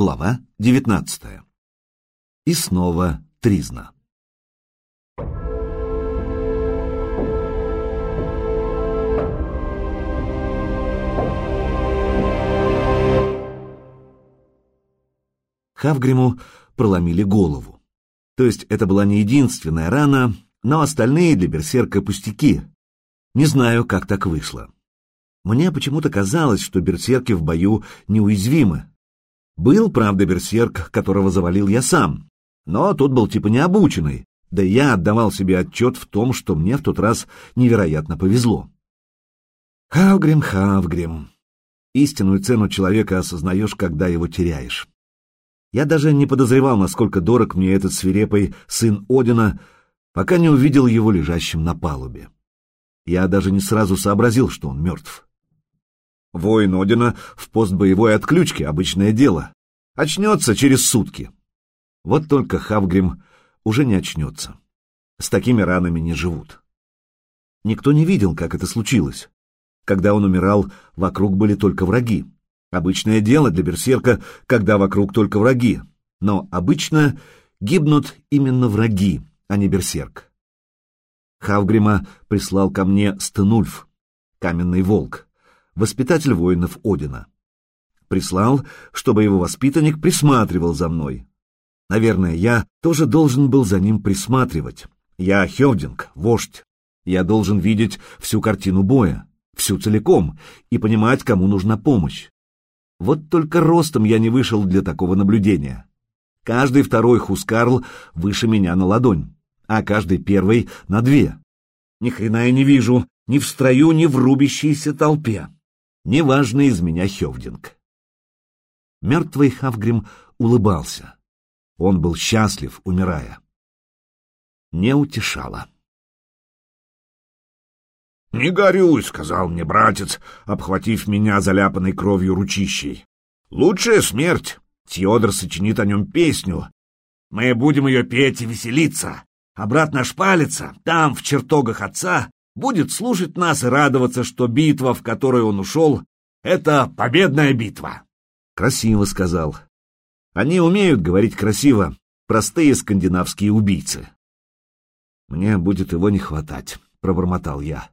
Глава 19. И снова Тризна. Хавгриму проломили голову. То есть это была не единственная рана, но остальные для берсерка пустяки. Не знаю, как так вышло. Мне почему-то казалось, что берсерки в бою неуязвимы. Был, правда, берсерк, которого завалил я сам, но тот был типа необученный, да я отдавал себе отчет в том, что мне в тот раз невероятно повезло. Хавгрим, Хавгрим. Истинную цену человека осознаешь, когда его теряешь. Я даже не подозревал, насколько дорог мне этот свирепый сын Одина, пока не увидел его лежащим на палубе. Я даже не сразу сообразил, что он мертв. Воин Одина в постбоевой отключке — обычное дело. Очнется через сутки. Вот только Хавгрим уже не очнется. С такими ранами не живут. Никто не видел, как это случилось. Когда он умирал, вокруг были только враги. Обычное дело для берсерка, когда вокруг только враги. Но обычно гибнут именно враги, а не берсерк. Хавгрима прислал ко мне Стенульф, каменный волк воспитатель воинов Одина. Прислал, чтобы его воспитанник присматривал за мной. Наверное, я тоже должен был за ним присматривать. Я Хевдинг, вождь. Я должен видеть всю картину боя, всю целиком, и понимать, кому нужна помощь. Вот только ростом я не вышел для такого наблюдения. Каждый второй Хускарл выше меня на ладонь, а каждый первый — на две. Ни хрена я не вижу, ни в строю, ни в рубящейся толпе. Неважно из меня Хевдинг. Мертвый Хавгрим улыбался. Он был счастлив, умирая. Не утешало. «Не горюй», — сказал мне братец, обхватив меня заляпанной кровью ручищей. «Лучшая смерть. Теодор сочинит о нем песню. Мы будем ее петь и веселиться. А брат наш палится, там, в чертогах отца, будет слушать нас и радоваться, что битва, в которую он ушел, — это победная битва. Красиво сказал. Они умеют говорить красиво, простые скандинавские убийцы. Мне будет его не хватать, — пробормотал я.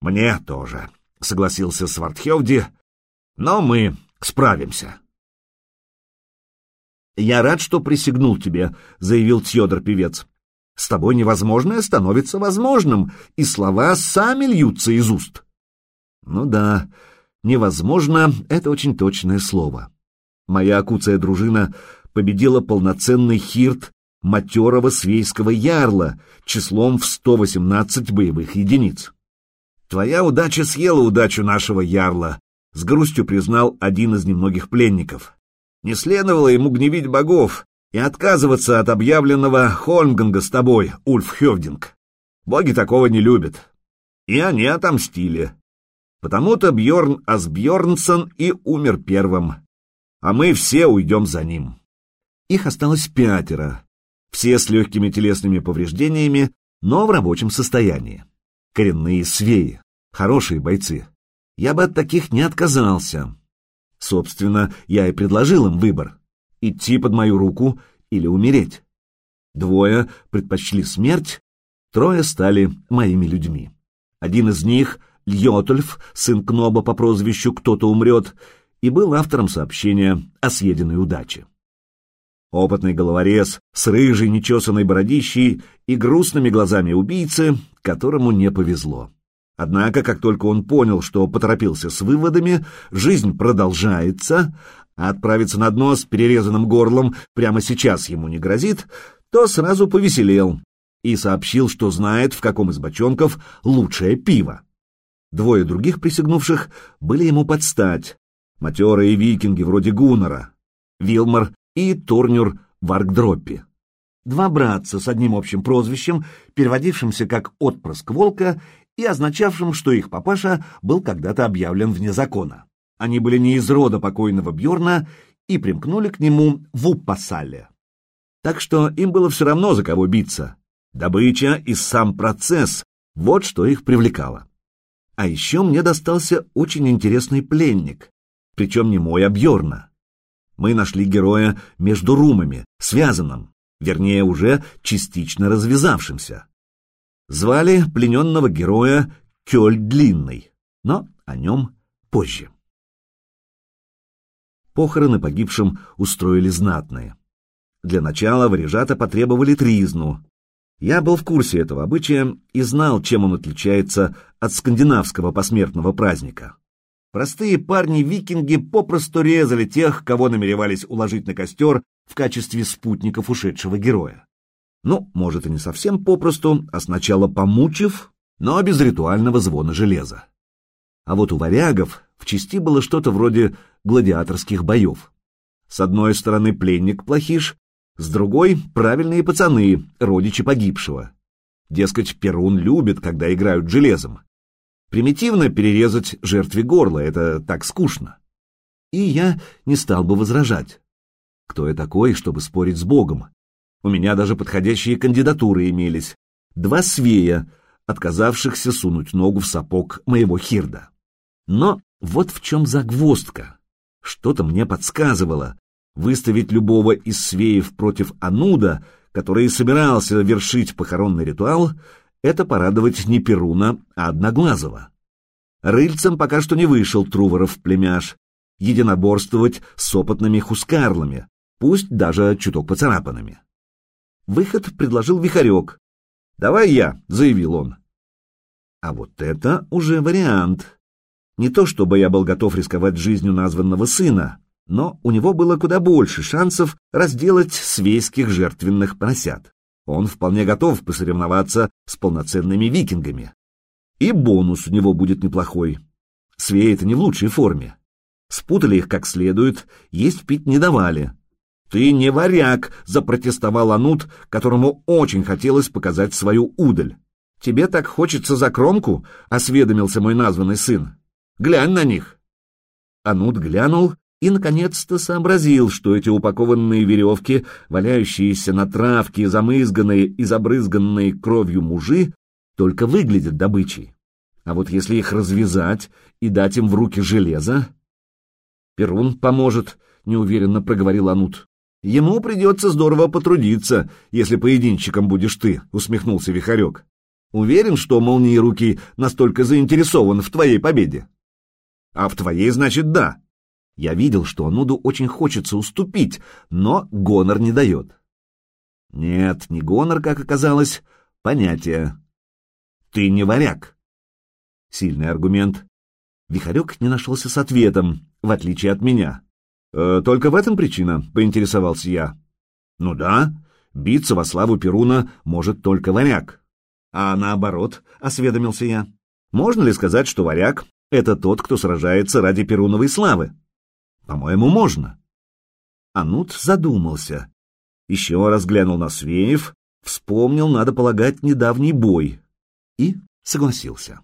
Мне тоже, — согласился Свардхевди, — но мы справимся. «Я рад, что присягнул тебе», — заявил Тьодор-певец. С тобой невозможное становится возможным, и слова сами льются из уст. Ну да, невозможно — это очень точное слово. Моя акуция дружина победила полноценный хирт матерого свейского ярла числом в 118 боевых единиц. Твоя удача съела удачу нашего ярла, с грустью признал один из немногих пленников. Не следовало ему гневить богов, и отказываться от объявленного Хольмганга с тобой, Ульф Хевдинг. Боги такого не любят. И они отомстили. Потому-то Бьорн Асбьорнсон и умер первым. А мы все уйдем за ним. Их осталось пятеро. Все с легкими телесными повреждениями, но в рабочем состоянии. Коренные свеи, хорошие бойцы. Я бы от таких не отказался. Собственно, я и предложил им выбор идти под мою руку или умереть. Двое предпочли смерть, трое стали моими людьми. Один из них, Льотольф, сын Кноба по прозвищу «Кто-то умрет», и был автором сообщения о съеденной удаче. Опытный головорез с рыжей нечесанной бородищей и грустными глазами убийцы, которому не повезло. Однако, как только он понял, что поторопился с выводами, жизнь продолжается, а отправиться на дно с перерезанным горлом прямо сейчас ему не грозит, то сразу повеселел и сообщил, что знает, в каком из бочонков лучшее пиво. Двое других присягнувших были ему под стать, матерые викинги вроде Гуннера, Вилмар и Турнюр Варгдроппи. Два братца с одним общим прозвищем, переводившимся как «отпрыск волка» и означавшим, что их папаша был когда-то объявлен вне закона. Они были не из рода покойного Бьорна и примкнули к нему в Уппасале. Так что им было все равно, за кого биться. Добыча и сам процесс — вот что их привлекало. А еще мне достался очень интересный пленник, причем не мой, а Бьорна. Мы нашли героя между румами, связанным, вернее, уже частично развязавшимся. Звали плененного героя Кёль Длинный, но о нем позже. Похороны погибшим устроили знатные. Для начала варежата потребовали тризну. Я был в курсе этого обычая и знал, чем он отличается от скандинавского посмертного праздника. Простые парни-викинги попросту резали тех, кого намеревались уложить на костер в качестве спутников ушедшего героя. Ну, может, и не совсем попросту, а сначала помучив, но без ритуального звона железа. А вот у варягов в части было что-то вроде гладиаторских боев. С одной стороны пленник плохиш, с другой — правильные пацаны, родичи погибшего. Дескать, Перун любит, когда играют железом. Примитивно перерезать жертве горло — это так скучно. И я не стал бы возражать. Кто я такой, чтобы спорить с Богом? У меня даже подходящие кандидатуры имелись. Два свея, отказавшихся сунуть ногу в сапог моего хирда. Но вот в чем загвоздка. Что-то мне подсказывало. Выставить любого из свеев против Ануда, который и собирался вершить похоронный ритуал, это порадовать не Перуна, а Одноглазого. Рыльцем пока что не вышел Труворов племяш, единоборствовать с опытными хускарлами, пусть даже чуток поцарапанными. Выход предложил Вихарек. «Давай я», — заявил он. А вот это уже вариант. Не то чтобы я был готов рисковать жизнью названного сына, но у него было куда больше шансов разделать свейских жертвенных поросят он вполне готов посоревноваться с полноценными викингами. И бонус у него будет неплохой. Свеи это не в лучшей форме. Спутали их как следует, есть пить не давали. «Ты не варяг!» — запротестовал Анут, которому очень хотелось показать свою удаль. «Тебе так хочется за кромку?» — осведомился мой названный сын. «Глянь на них!» Анут глянул и, наконец-то, сообразил, что эти упакованные веревки, валяющиеся на травке, замызганные и забрызганные кровью мужи, только выглядят добычей. А вот если их развязать и дать им в руки железо... Перун поможет, — неуверенно проговорил Анут. Ему придется здорово потрудиться, если поединчиком будешь ты, — усмехнулся Вихарек. Уверен, что молнии руки настолько заинтересован в твоей победе? А в твоей, значит, да. Я видел, что Ануду очень хочется уступить, но гонор не дает. Нет, не гонор, как оказалось, понятие. Ты не варяг. Сильный аргумент. Вихарек не нашелся с ответом, в отличие от меня. «Э, «Только в этом причина», — поинтересовался я. «Ну да, биться во славу Перуна может только варяг». «А наоборот», — осведомился я. «Можно ли сказать, что варяг — это тот, кто сражается ради Перуновой славы?» По-моему, можно. Анут задумался. Еще раз глянул на Свеев, вспомнил, надо полагать, недавний бой. И согласился.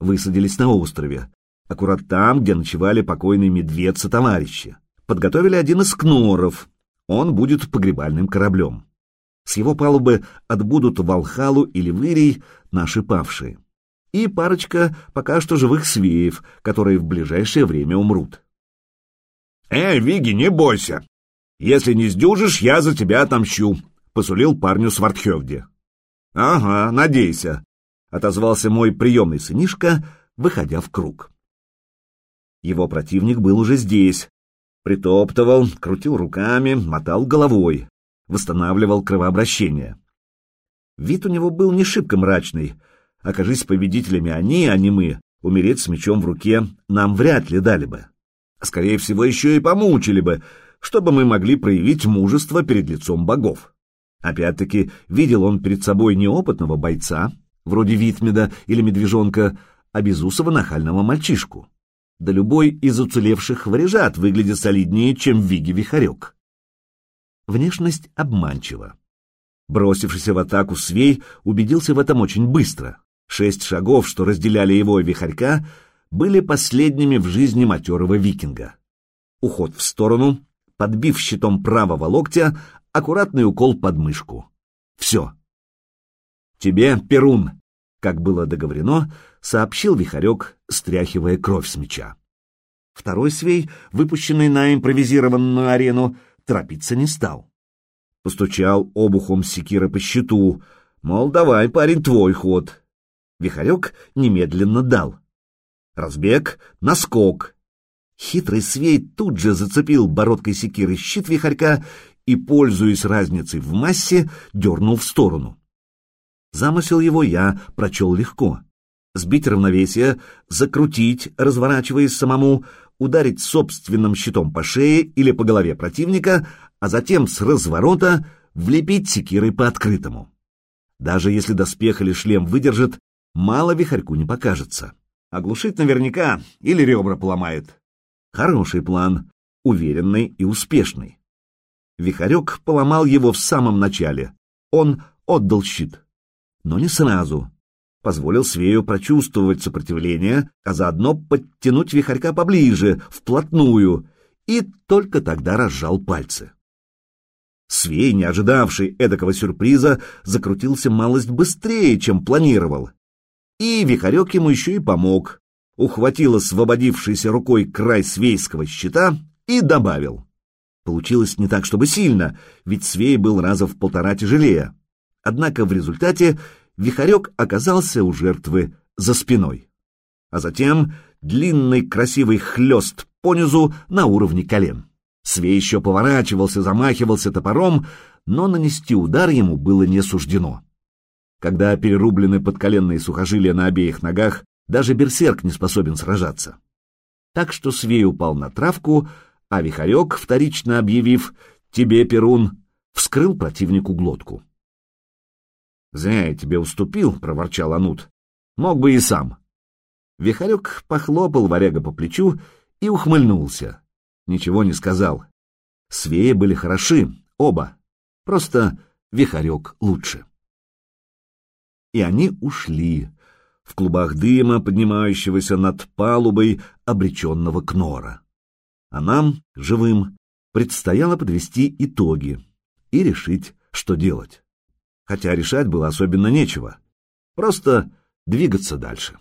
Высадились на острове, аккурат там, где ночевали покойные медведцы-товарищи. Подготовили один из кноров. Он будет погребальным кораблем. С его палубы отбудут Валхалу или Вырий наши павшие и парочка пока что живых свеев, которые в ближайшее время умрут. «Эй, Виги, не бойся! Если не сдюжишь, я за тебя отомщу», — посулил парню Свардхевде. «Ага, надейся», — отозвался мой приемный сынишка, выходя в круг. Его противник был уже здесь. Притоптывал, крутил руками, мотал головой, восстанавливал кровообращение. Вид у него был не шибко мрачный, Окажись победителями они, а не мы, умереть с мечом в руке нам вряд ли дали бы. Скорее всего, еще и помучили бы, чтобы мы могли проявить мужество перед лицом богов. Опять-таки, видел он перед собой неопытного бойца, вроде Витмеда или Медвежонка, а безусого нахального мальчишку. Да любой из уцелевших варежат выглядит солиднее, чем Виги Вихарек. Внешность обманчива. Бросившийся в атаку Свей убедился в этом очень быстро. Шесть шагов, что разделяли его и вихарька, были последними в жизни матерого викинга. Уход в сторону, подбив щитом правого локтя, аккуратный укол под мышку. Все. «Тебе, Перун!» — как было договорено, сообщил Вихарек, стряхивая кровь с меча. Второй свей, выпущенный на импровизированную арену, торопиться не стал. Постучал обухом секира по щиту, мол, давай, парень, твой ход. Вихарек немедленно дал. Разбег, наскок. Хитрый свей тут же зацепил бородкой секиры щит вихарька и, пользуясь разницей в массе, дернул в сторону. Замысел его я прочел легко. Сбить равновесие, закрутить, разворачиваясь самому, ударить собственным щитом по шее или по голове противника, а затем с разворота влепить секирой по открытому. Даже если доспех или шлем выдержит, мало вихарьку не покажется. Оглушить наверняка или ребра поломает. Хороший план, уверенный и успешный. Вихарек поломал его в самом начале. Он отдал щит. Но не сразу позволил Свею прочувствовать сопротивление, а заодно подтянуть вихарька поближе, вплотную, и только тогда разжал пальцы. Свей, не ожидавший эдакого сюрприза, закрутился малость быстрее, чем планировал. И вихарек ему еще и помог, ухватил освободившейся рукой край свейского щита и добавил. Получилось не так, чтобы сильно, ведь свей был раза в полтора тяжелее. Однако в результате Вихарек оказался у жертвы за спиной. А затем длинный красивый хлест понизу на уровне колен. Свей еще поворачивался, замахивался топором, но нанести удар ему было не суждено. Когда перерублены подколенные сухожилия на обеих ногах, даже берсерк не способен сражаться. Так что Свей упал на травку, а Вихарек, вторично объявив «Тебе, Перун», вскрыл противнику глотку. «Зря я тебе уступил», — проворчал Анут. «Мог бы и сам». Вихарек похлопал варяга по плечу и ухмыльнулся. Ничего не сказал. Свеи были хороши, оба. Просто Вихарек лучше. И они ушли в клубах дыма, поднимающегося над палубой обреченного Кнора. А нам, живым, предстояло подвести итоги и решить, что делать хотя решать было особенно нечего. Просто двигаться дальше.